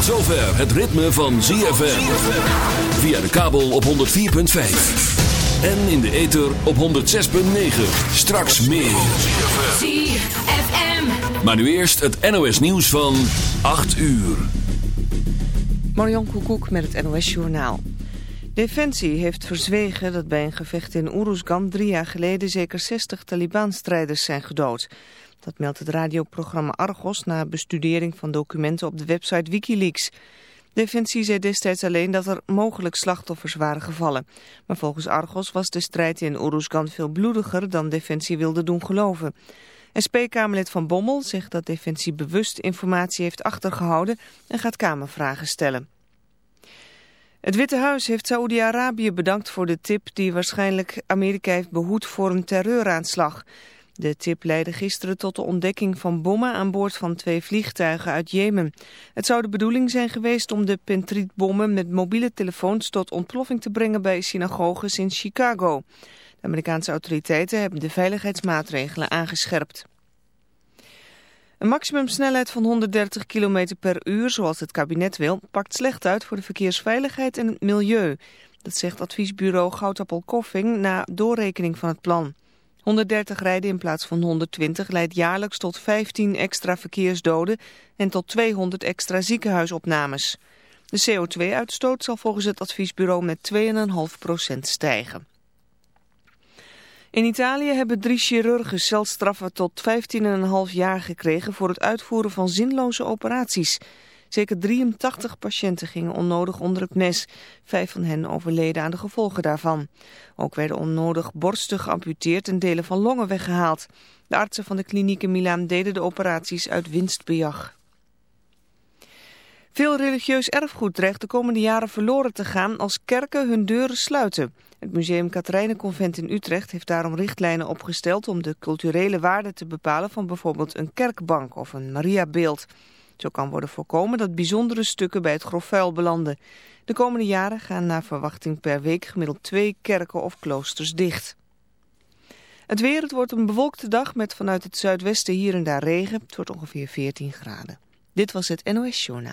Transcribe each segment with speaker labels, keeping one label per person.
Speaker 1: Tot zover het ritme van ZFM. Via de kabel op 104.5. En in de ether op 106.9. Straks meer.
Speaker 2: ZFM.
Speaker 1: Maar nu eerst het NOS nieuws van 8 uur.
Speaker 3: Marion Koekoek met het NOS Journaal. Defensie heeft verzwegen dat bij een gevecht in Uruzgan drie jaar geleden zeker 60 Taliban-strijders zijn gedood. Dat meldt het radioprogramma Argos na bestudering van documenten op de website Wikileaks. Defensie zei destijds alleen dat er mogelijk slachtoffers waren gevallen. Maar volgens Argos was de strijd in Uruzgan veel bloediger dan Defensie wilde doen geloven. SP-Kamerlid Van Bommel zegt dat Defensie bewust informatie heeft achtergehouden en gaat Kamervragen stellen. Het Witte Huis heeft Saoedi-Arabië bedankt voor de tip die waarschijnlijk Amerika heeft behoed voor een terreuraanslag. De tip leidde gisteren tot de ontdekking van bommen aan boord van twee vliegtuigen uit Jemen. Het zou de bedoeling zijn geweest om de pentrietbommen met mobiele telefoons tot ontploffing te brengen bij synagoges in Chicago. De Amerikaanse autoriteiten hebben de veiligheidsmaatregelen aangescherpt. Een maximumsnelheid van 130 km per uur, zoals het kabinet wil, pakt slecht uit voor de verkeersveiligheid en het milieu. Dat zegt adviesbureau Goudappel Koffing na doorrekening van het plan. 130 rijden in plaats van 120 leidt jaarlijks tot 15 extra verkeersdoden en tot 200 extra ziekenhuisopnames. De CO2-uitstoot zal volgens het adviesbureau met 2,5% stijgen. In Italië hebben drie chirurgen celstraffen tot 15,5 jaar gekregen voor het uitvoeren van zinloze operaties. Zeker 83 patiënten gingen onnodig onder het mes. Vijf van hen overleden aan de gevolgen daarvan. Ook werden onnodig borsten geamputeerd en delen van longen weggehaald. De artsen van de kliniek in Milaan deden de operaties uit winstbejag. Veel religieus erfgoed dreigt de komende jaren verloren te gaan als kerken hun deuren sluiten. Het museum Katrijnenconvent in Utrecht heeft daarom richtlijnen opgesteld om de culturele waarde te bepalen van bijvoorbeeld een kerkbank of een Mariabeeld. Zo kan worden voorkomen dat bijzondere stukken bij het grof vuil belanden. De komende jaren gaan naar verwachting per week gemiddeld twee kerken of kloosters dicht. Het weer, het wordt een bewolkte dag met vanuit het zuidwesten hier en daar regen. Het wordt ongeveer 14 graden. Dit was het NOS Journaal.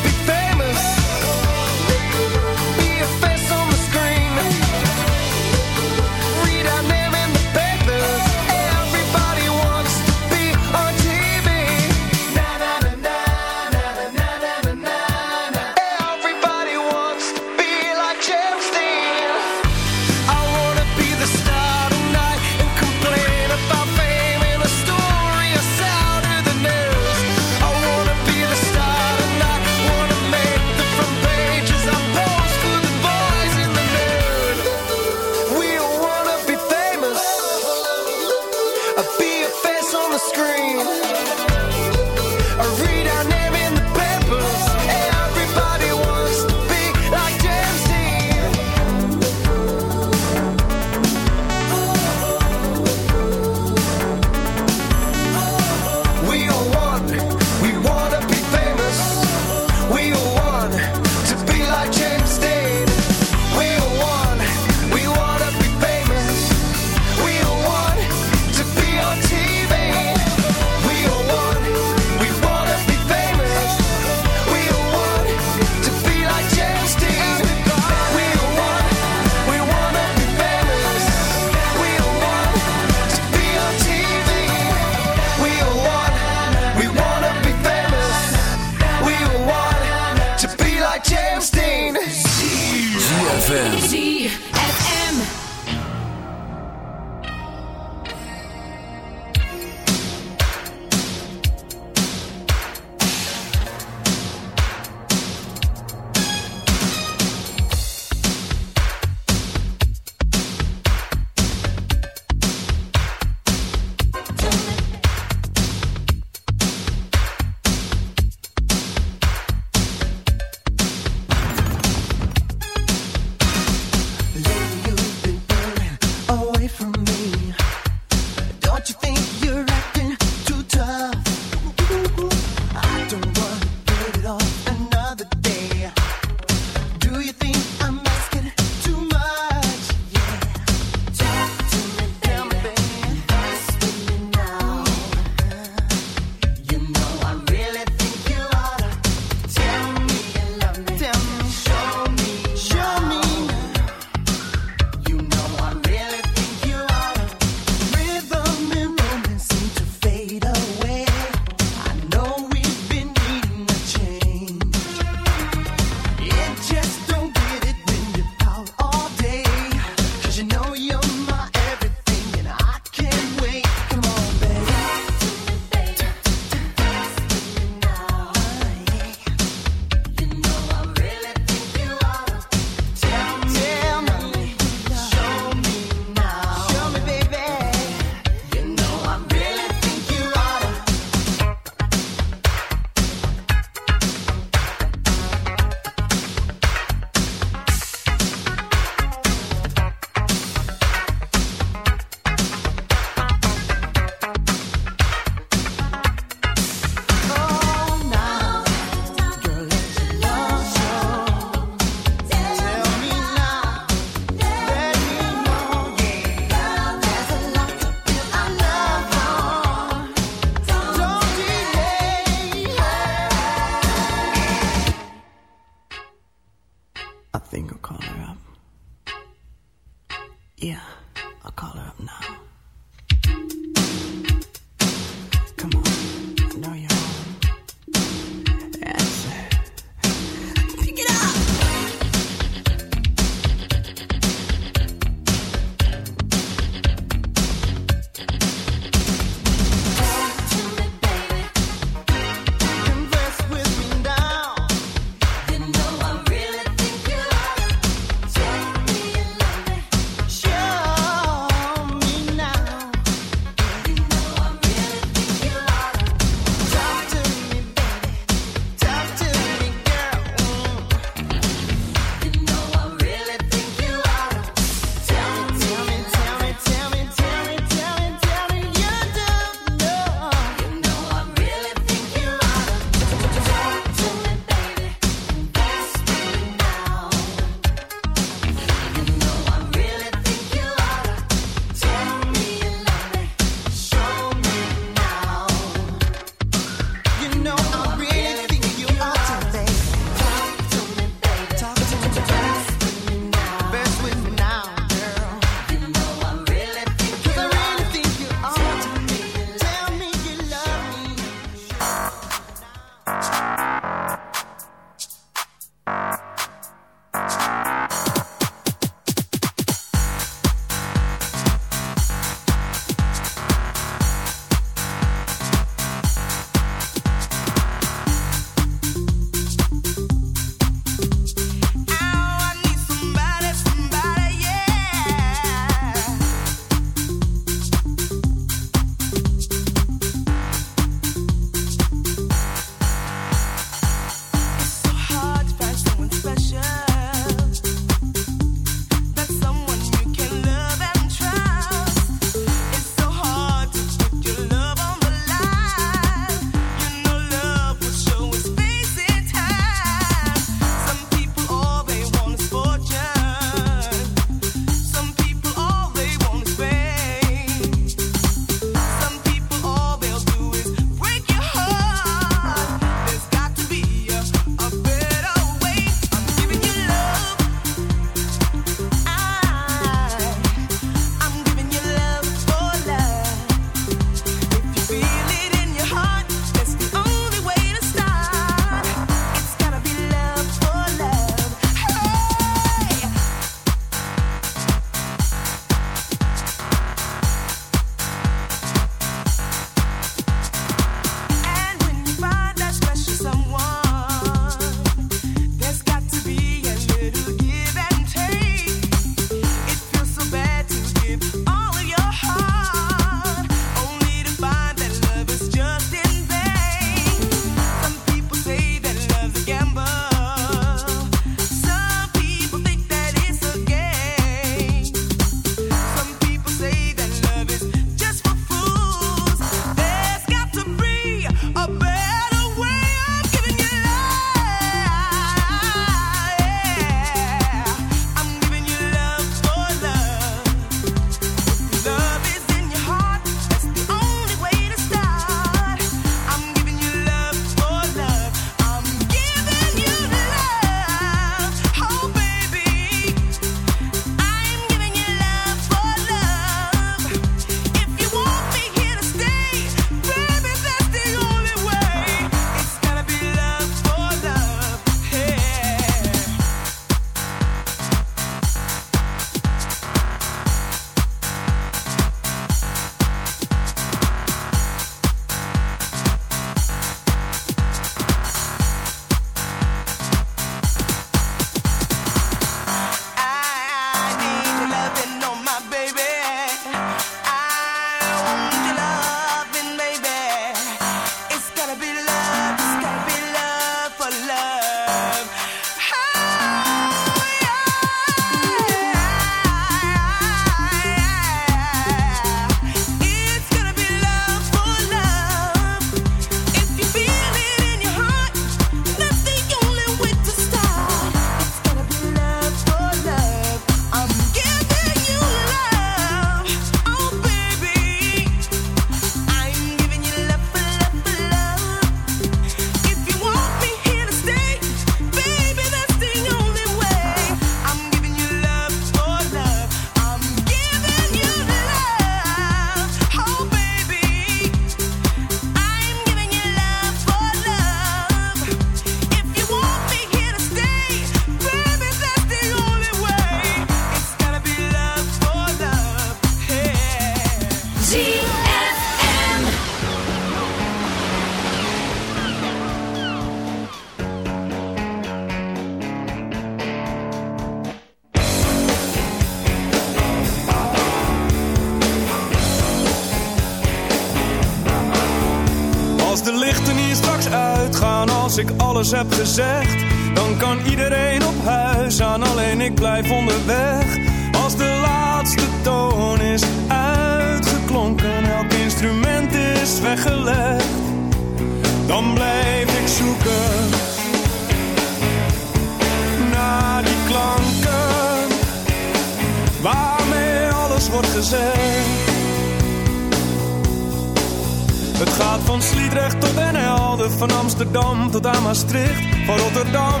Speaker 4: Maastricht, van Rotterdam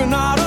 Speaker 4: als we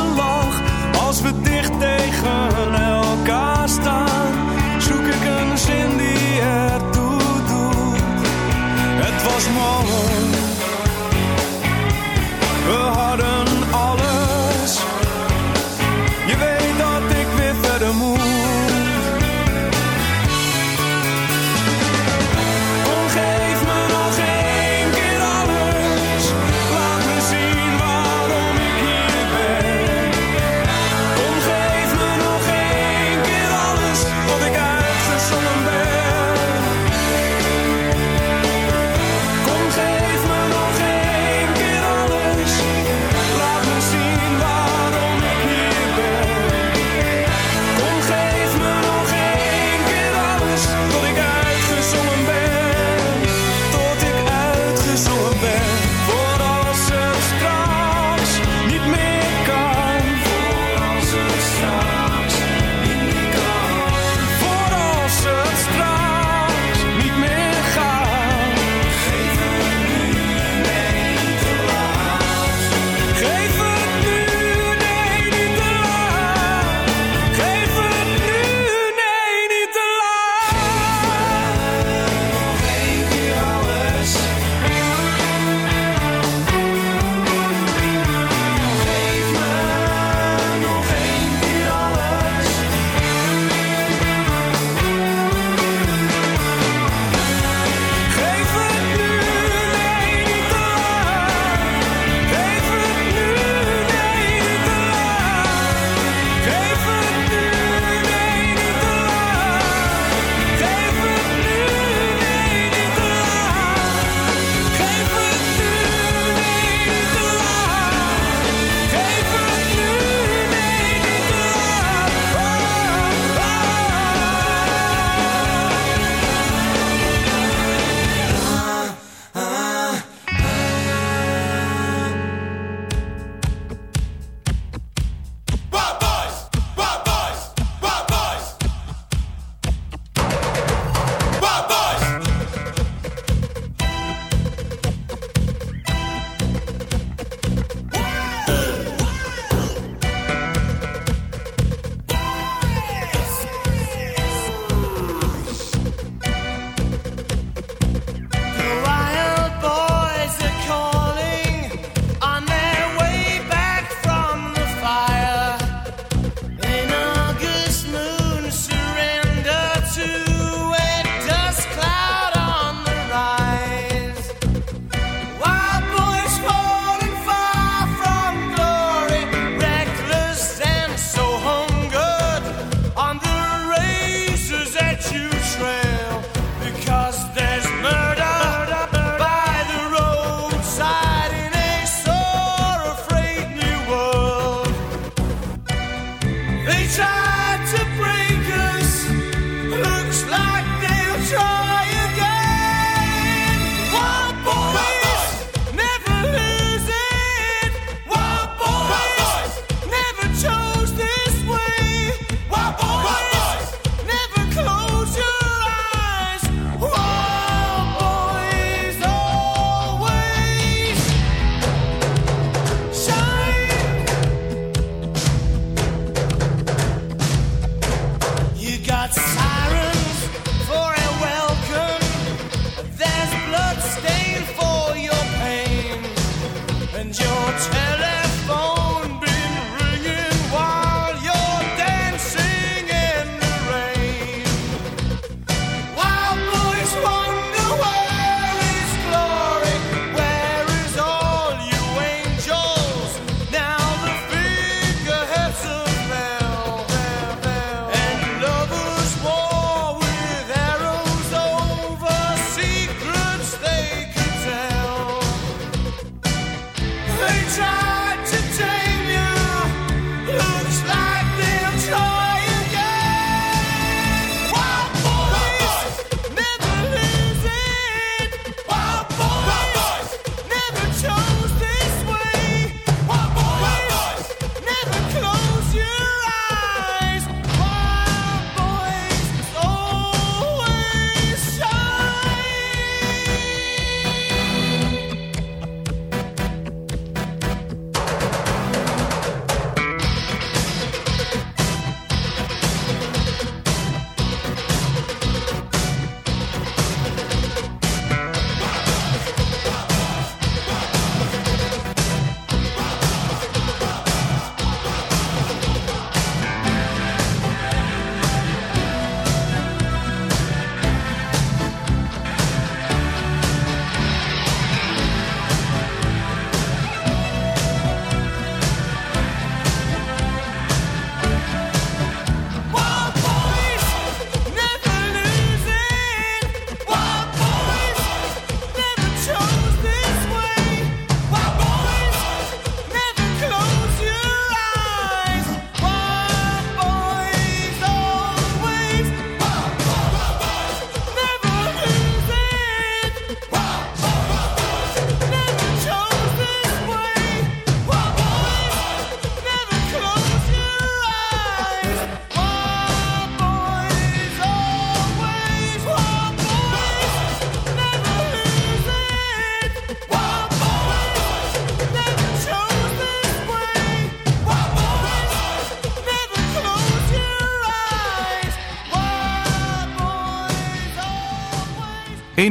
Speaker 5: time.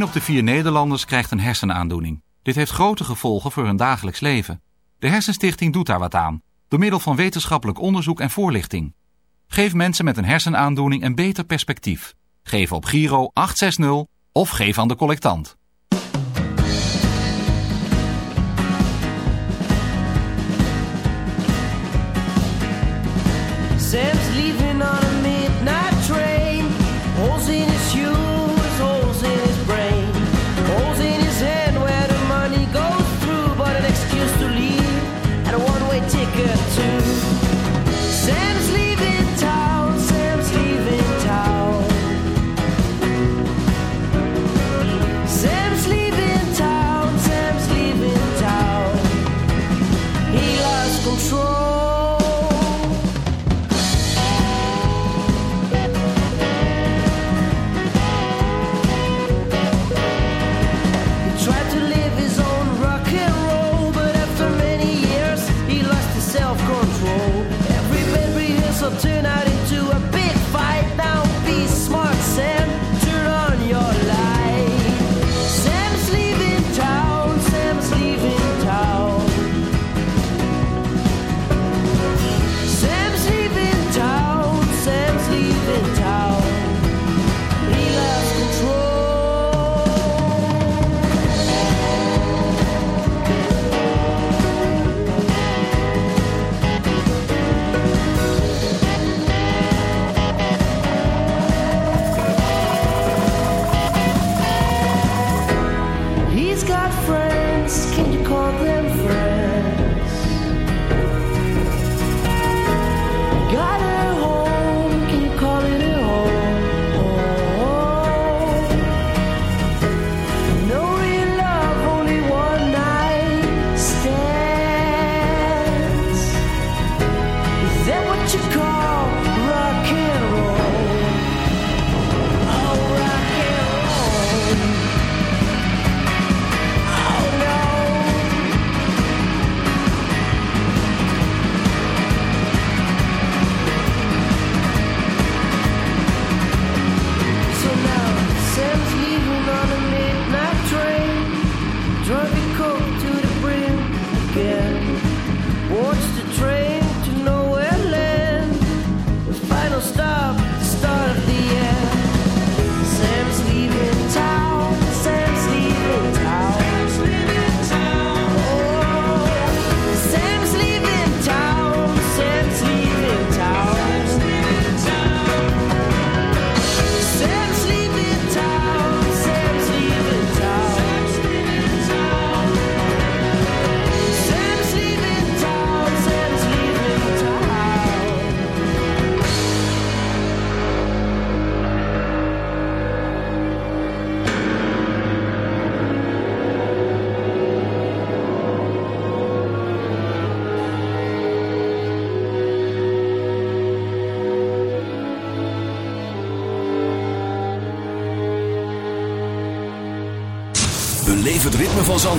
Speaker 6: 1 op de vier Nederlanders krijgt een hersenaandoening. Dit heeft grote gevolgen voor hun dagelijks leven. De Hersenstichting doet daar wat aan, door middel van wetenschappelijk onderzoek en voorlichting. Geef mensen met een hersenaandoening een beter perspectief. Geef op Giro 860 of geef aan de collectant.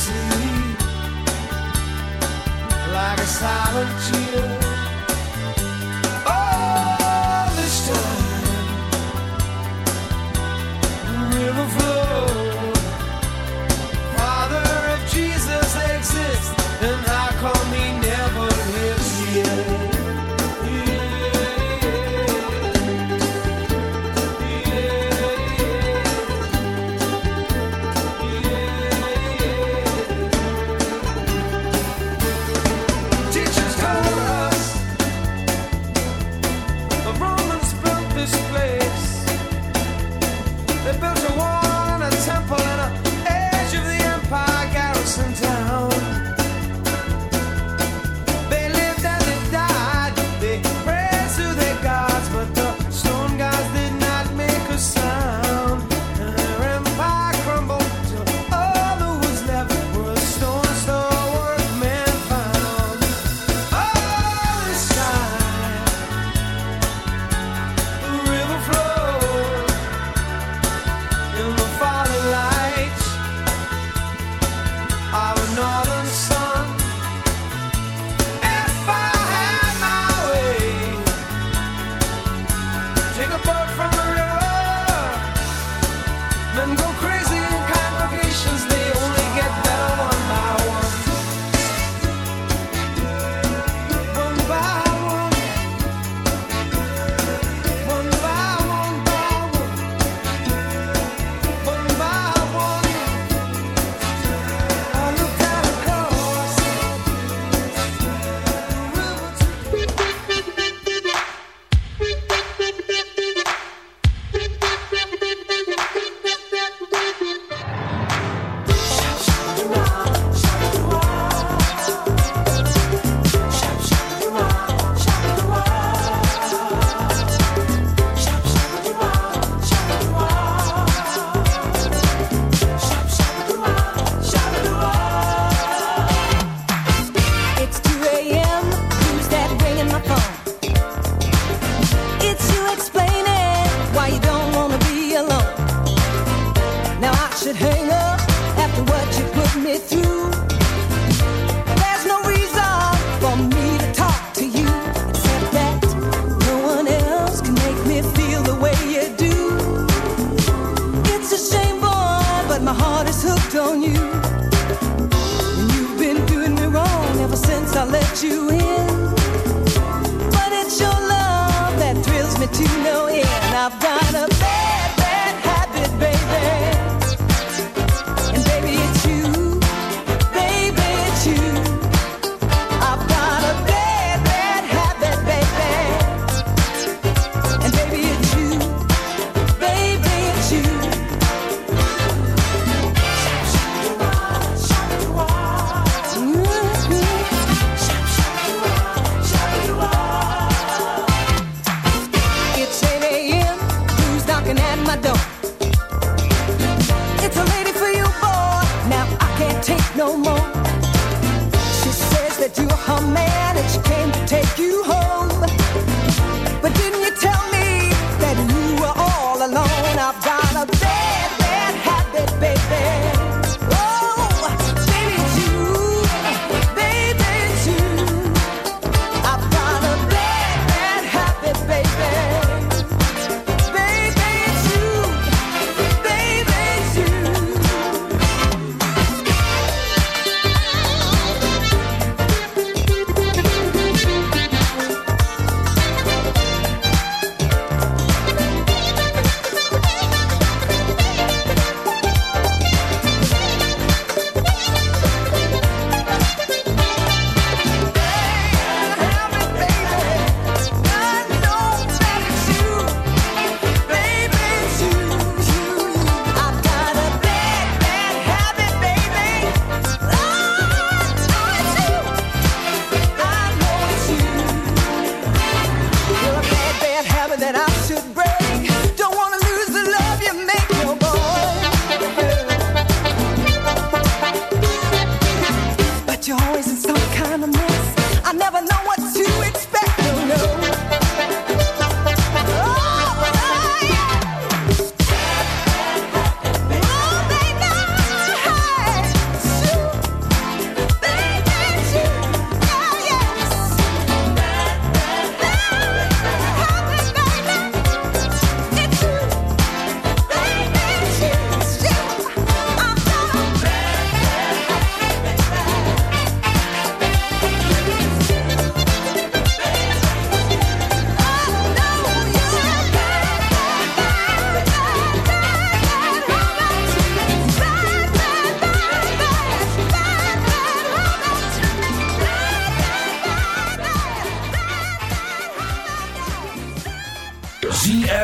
Speaker 5: sleep like a
Speaker 4: silent
Speaker 7: cheer.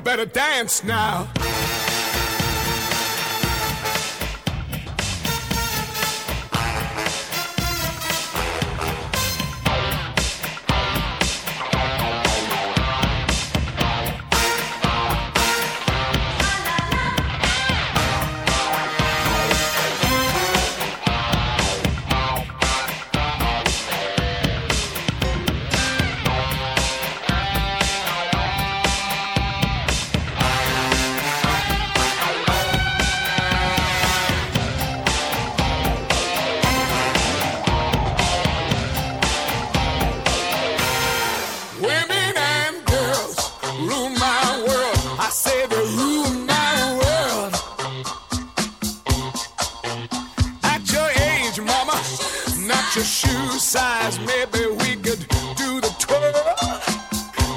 Speaker 8: better dance now. shoe size, maybe we could do the tour.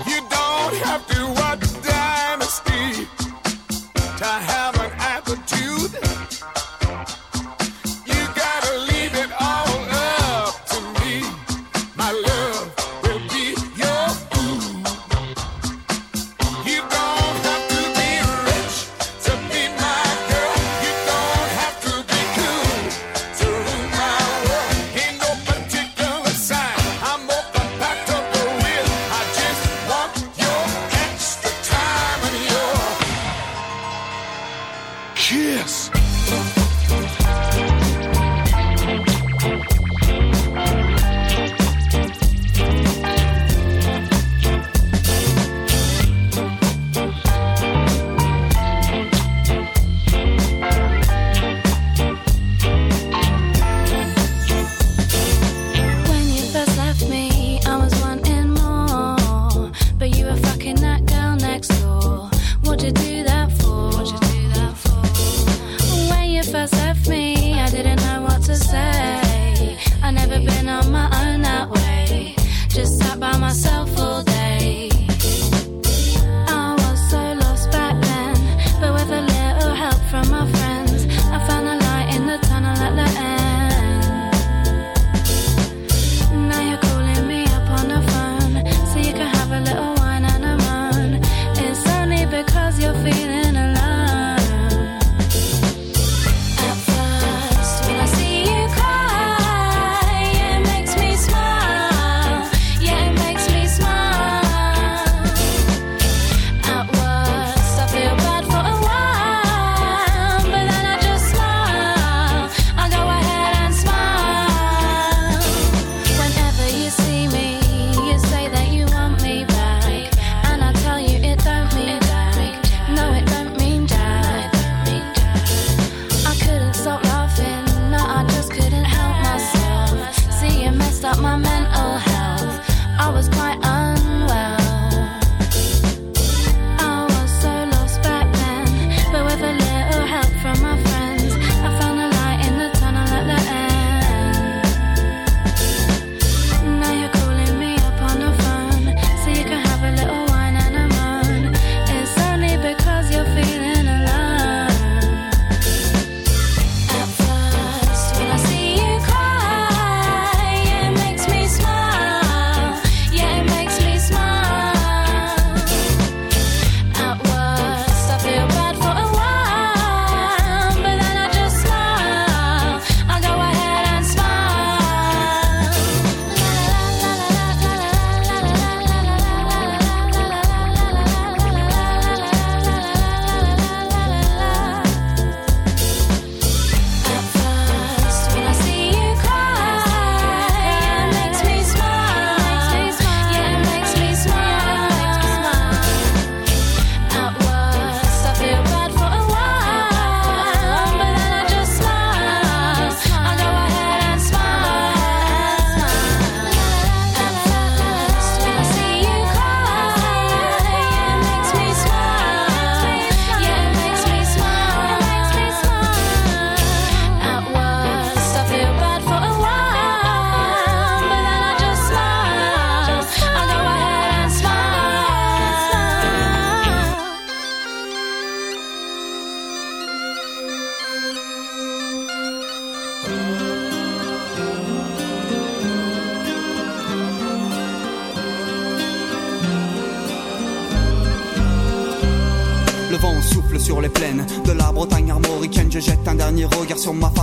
Speaker 8: You don't have to.
Speaker 9: Regard sur ma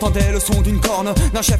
Speaker 9: entendait le son d'une corne d'un chef